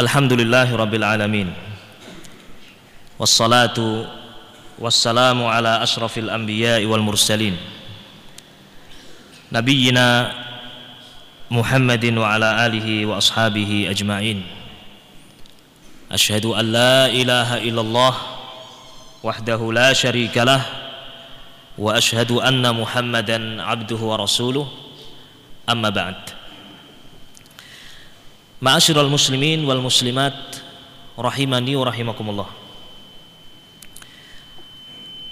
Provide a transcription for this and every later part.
Alhamdulillahi Rabbil Alamin Wassalatu wassalamu ala ashrafil anbiya wal mursalin Nabiyyina Muhammadin wa ala alihi wa ashabihi ajma'in Ashhadu an la ilaha illallah wahdahu la sharika lah wa ashhadu anna Muhammadan abduhu wa rasuluh amma ba'd Ma'asyiral muslimin wal muslimat rahimani wa rahimakumullah.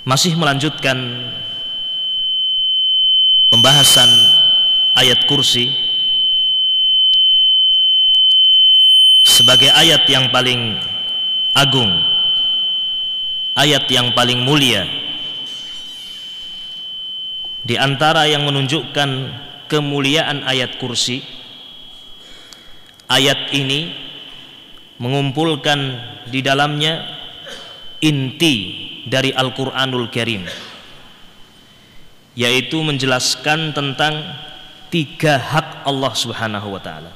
Masih melanjutkan pembahasan ayat kursi sebagai ayat yang paling agung, ayat yang paling mulia di antara yang menunjukkan kemuliaan ayat kursi ayat ini mengumpulkan di dalamnya inti dari Al-Qur'anul Karim yaitu menjelaskan tentang tiga hak Allah Subhanahu wa taala.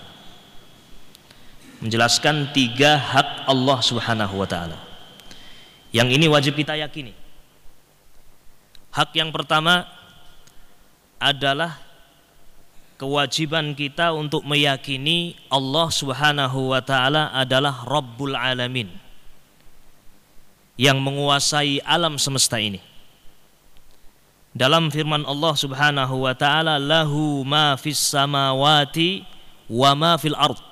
Menjelaskan tiga hak Allah Subhanahu wa taala. Yang ini wajib kita yakini. Hak yang pertama adalah kewajiban kita untuk meyakini Allah Subhanahu wa taala adalah Rabbul Alamin yang menguasai alam semesta ini. Dalam firman Allah Subhanahu wa taala lahu ma fis samawati wa ma fil ard.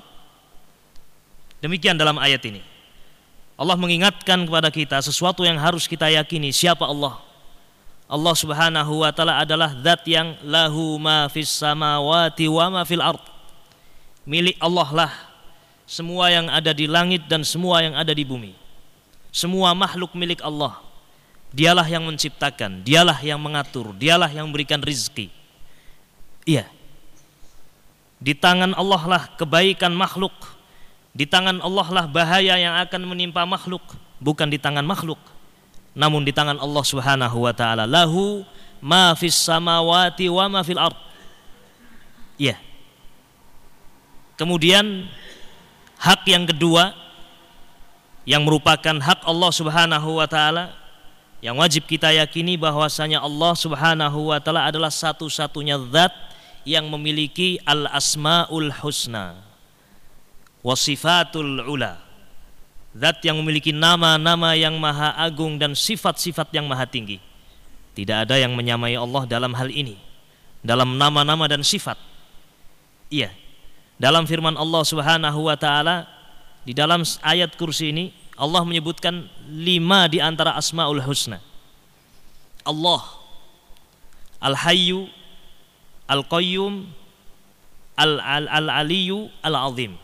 Demikian dalam ayat ini. Allah mengingatkan kepada kita sesuatu yang harus kita yakini siapa Allah Allah Subhanahu wa taala adalah zat yang lahu ma fis samawati wa ma fil ard. Milik Allah lah semua yang ada di langit dan semua yang ada di bumi. Semua makhluk milik Allah. Dialah yang menciptakan, dialah yang mengatur, dialah yang memberikan rizki. Iya. Di tangan Allah lah kebaikan makhluk. Di tangan Allah lah bahaya yang akan menimpa makhluk, bukan di tangan makhluk namun di tangan Allah Subhanahu wa taala lahu ma fis samawati wa ma fil ard. Ya kemudian hak yang kedua yang merupakan hak Allah Subhanahu wa taala yang wajib kita yakini bahwasanya Allah Subhanahu wa taala adalah satu-satunya zat yang memiliki al-asmaul husna wa sifatul ula Zat yang memiliki nama-nama yang maha agung dan sifat-sifat yang maha tinggi. Tidak ada yang menyamai Allah dalam hal ini. Dalam nama-nama dan sifat. Iya. Dalam firman Allah Subhanahu wa taala di dalam ayat kursi ini Allah menyebutkan lima di antara asmaul husna. Allah Al-Hayyu Al-Qayyum Al-Aliyu Al-Azim.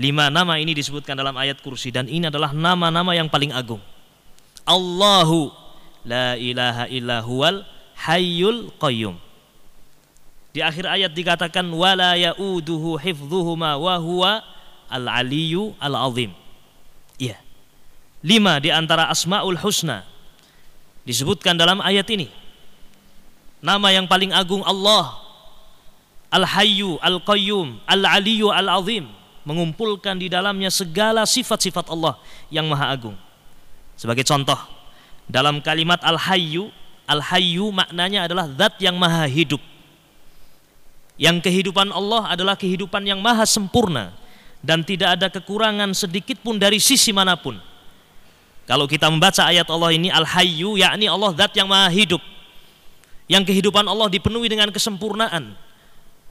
Lima nama ini disebutkan dalam ayat kursi dan ini adalah nama-nama yang paling agung. Allahu la ilaha illa huwal hayyul qayyum. Di akhir ayat dikatakan wala yauduhu hifdhuhuma wa huwa al aliyu al azim. Iya. Lima di antara asmaul husna disebutkan dalam ayat ini. Nama yang paling agung Allah Al Hayyu Al Qayyum Mengumpulkan di dalamnya segala sifat-sifat Allah yang maha agung. Sebagai contoh, dalam kalimat Al-Hayyu, Al-Hayyu maknanya adalah zat yang maha hidup. Yang kehidupan Allah adalah kehidupan yang maha sempurna dan tidak ada kekurangan sedikit pun dari sisi mana pun. Kalau kita membaca ayat Allah ini Al-Hayyu yakni Allah zat yang maha hidup. Yang kehidupan Allah dipenuhi dengan kesempurnaan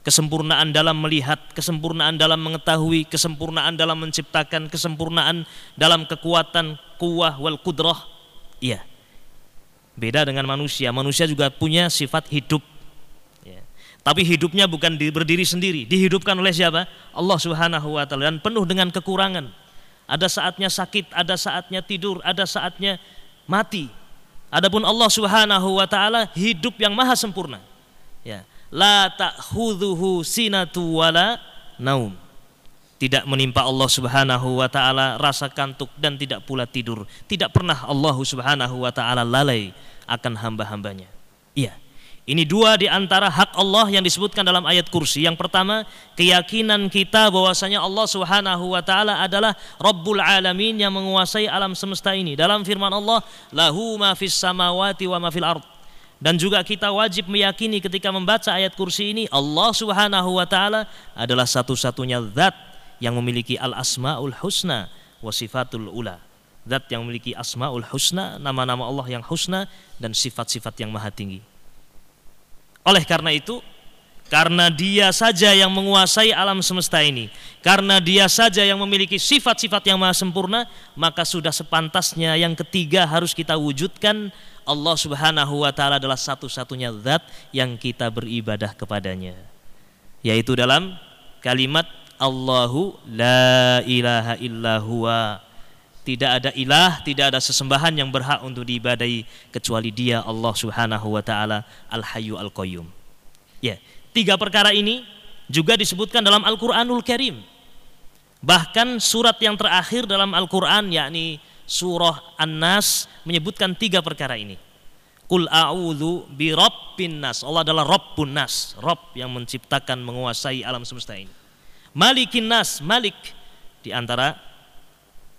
kesempurnaan dalam melihat, kesempurnaan dalam mengetahui, kesempurnaan dalam menciptakan, kesempurnaan dalam kekuatan, kuah wal kudrah. Iya. Beda dengan manusia. Manusia juga punya sifat hidup. Ya. Tapi hidupnya bukan berdiri sendiri, dihidupkan oleh siapa? Allah Subhanahu wa taala dan penuh dengan kekurangan. Ada saatnya sakit, ada saatnya tidur, ada saatnya mati. Adapun Allah Subhanahu wa taala hidup yang maha sempurna. Ya la ta'khudhuhu sinatu wala naum. Tidak menimpa Allah Subhanahu wa taala rasa kantuk dan tidak pula tidur. Tidak pernah Allah Subhanahu wa taala lalai akan hamba-hambanya. Iya. Ini dua di antara hak Allah yang disebutkan dalam ayat kursi. Yang pertama, keyakinan kita bahwasanya Allah Subhanahu wa taala adalah Rabbul Alamin yang menguasai alam semesta ini. Dalam firman Allah, "Lahu ma fis samawati wa ma fil ard." Dan juga kita wajib meyakini ketika membaca ayat kursi ini Allah Subhanahu wa taala adalah satu-satunya zat yang memiliki al-asmaul husna wa sifatul ula. Zat yang memiliki asmaul husna, nama-nama Allah yang husna dan sifat-sifat yang maha tinggi. Oleh karena itu, karena dia saja yang menguasai alam semesta ini, karena dia saja yang memiliki sifat-sifat yang maha sempurna, maka sudah sepantasnya yang ketiga harus kita wujudkan Allah Subhanahu wa taala adalah satu-satunya zat yang kita beribadah kepadanya. Yaitu dalam kalimat Allahu la ilaha illa huwa tidak ada ilah, tidak ada sesembahan yang berhak untuk diibadai kecuali Dia Allah Subhanahu wa taala Al-Hayyu Al-Qayyum. Ya, tiga perkara ini juga disebutkan dalam Al-Qur'anul Karim. Bahkan surat yang terakhir dalam Al-Qur'an yakni surah An-Nas menyebutkan tiga perkara ini. Qul a'udzu bi rabbin nas. Allah adalah Rabbun nas, Rabb yang menciptakan menguasai alam semesta ini. Malikin nas, Malik di antara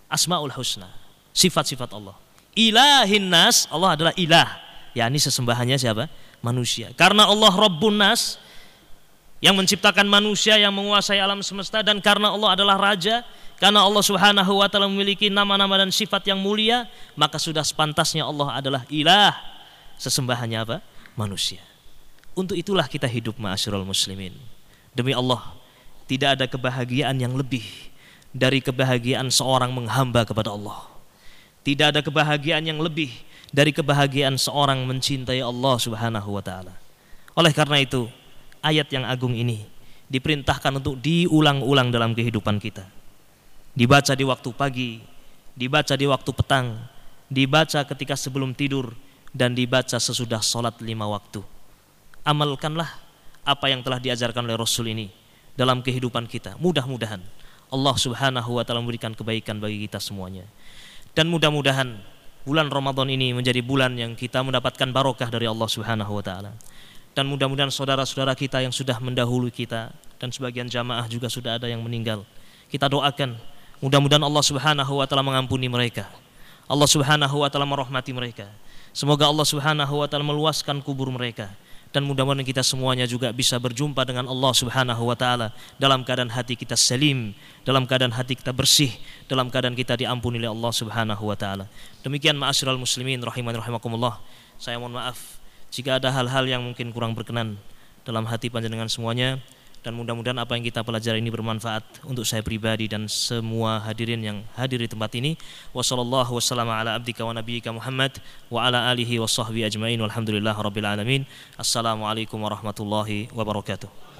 asmaul husna, sifat-sifat Allah. Ilahin nas, Allah adalah ilah. Ya, ini sesembahannya siapa? Manusia. Karena Allah Rabbun nas yang menciptakan manusia yang menguasai alam semesta dan karena Allah adalah raja, karena Allah Subhanahu wa taala memiliki nama-nama dan sifat yang mulia, maka sudah sepantasnya Allah adalah ilah. Sesembahannya apa? Manusia. Untuk itulah kita hidup ma'asyiral muslimin. Demi Allah, tidak ada kebahagiaan yang lebih dari kebahagiaan seorang menghamba kepada Allah. Tidak ada kebahagiaan yang lebih dari kebahagiaan seorang mencintai Allah Subhanahu wa taala. Oleh karena itu, ayat yang agung ini diperintahkan untuk diulang-ulang dalam kehidupan kita. Dibaca di waktu pagi, dibaca di waktu petang, dibaca ketika sebelum tidur dan dibaca sesudah sholat lima waktu. Amalkanlah apa yang telah diajarkan oleh Rasul ini dalam kehidupan kita. Mudah-mudahan Allah Subhanahu wa taala memberikan kebaikan bagi kita semuanya. Dan mudah-mudahan bulan Ramadan ini menjadi bulan yang kita mendapatkan barokah dari Allah Subhanahu wa taala. Dan mudah-mudahan saudara-saudara kita yang sudah mendahului kita dan sebagian jamaah juga sudah ada yang meninggal. Kita doakan mudah-mudahan Allah Subhanahu wa taala mengampuni mereka. Allah Subhanahu wa taala merahmati mereka. Semoga Allah Subhanahu wa taala meluaskan kubur mereka dan mudah-mudahan kita semuanya juga bisa berjumpa dengan Allah Subhanahu wa taala dalam keadaan hati kita salim, dalam keadaan hati kita bersih, dalam keadaan kita diampuni oleh Allah Subhanahu wa taala. Demikian ma'asyiral muslimin rahiman rahimakumullah. Saya mohon maaf jika ada hal-hal yang mungkin kurang berkenan dalam hati panjenengan semuanya dan mudah-mudahan apa yang kita pelajari ini bermanfaat untuk saya pribadi dan semua hadirin yang hadir di tempat ini. Wassallallahu ala abdika wa Muhammad wa ala alihi wa sahbihi ajmain rabbil alamin. Assalamualaikum warahmatullahi wabarakatuh.